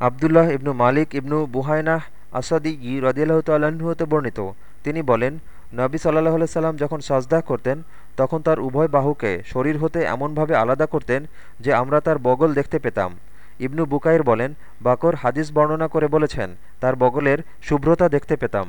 আবদুল্লাহ ইবনু মালিক ইবনু বুহাইনাহ আসাদি ই রদিয়াল্লাহ হতে বর্ণিত। তিনি বলেন, নবী সাল্লাহ সাল্লাম যখন সাজদা করতেন, তখন তার উভয় বাহুকে শরীর হতে এমনভাবে আলাদা করতেন যে আমরা তার বগল দেখতে পেতাম। ইবনু বুকাইর বলেন, বাকর হাদিস বর্ণনা করে বলেছেন, তার বগলের শুভ্রতা দেখতে পেতাম।